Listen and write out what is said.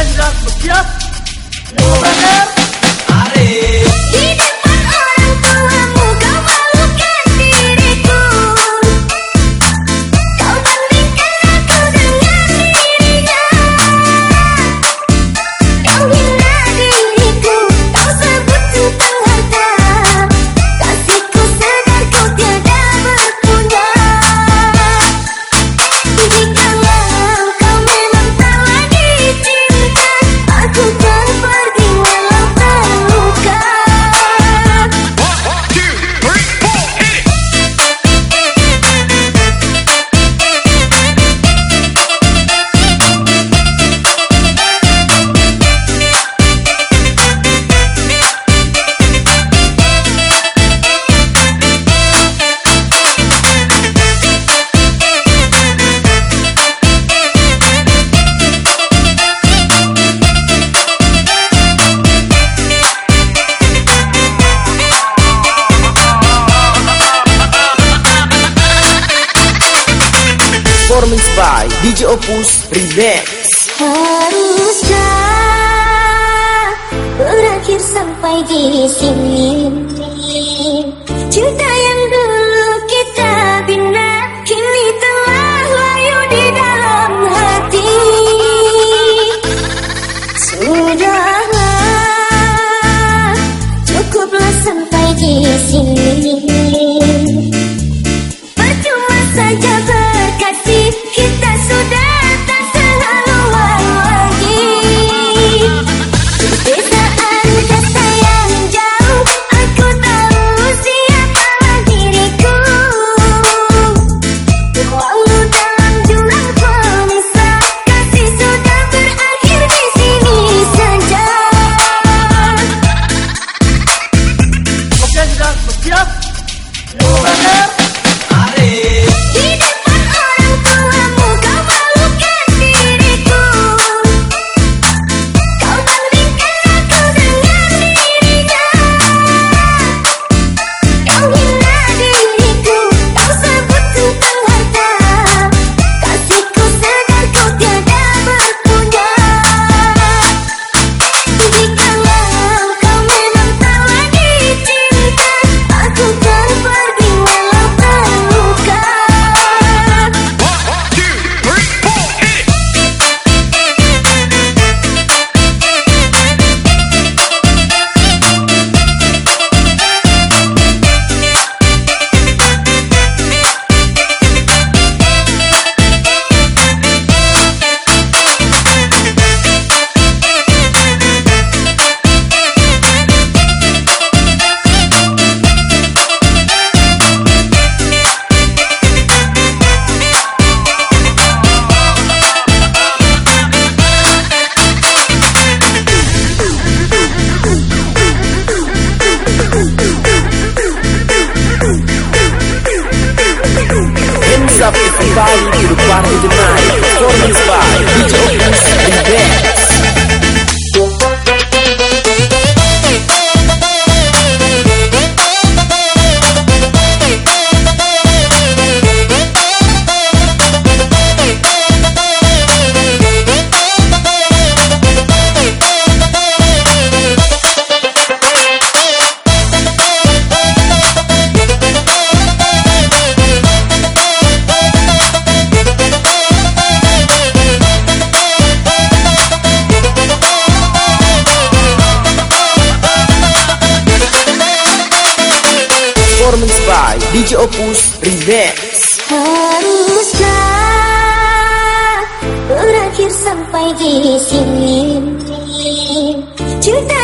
Kendra Mukia, Mubarak, Arif. performance by DJ Opus Remix. Haruskah berakhir sampai di sini cinta Opus Remix. Haruskah berakhir sampai di sini. Cinta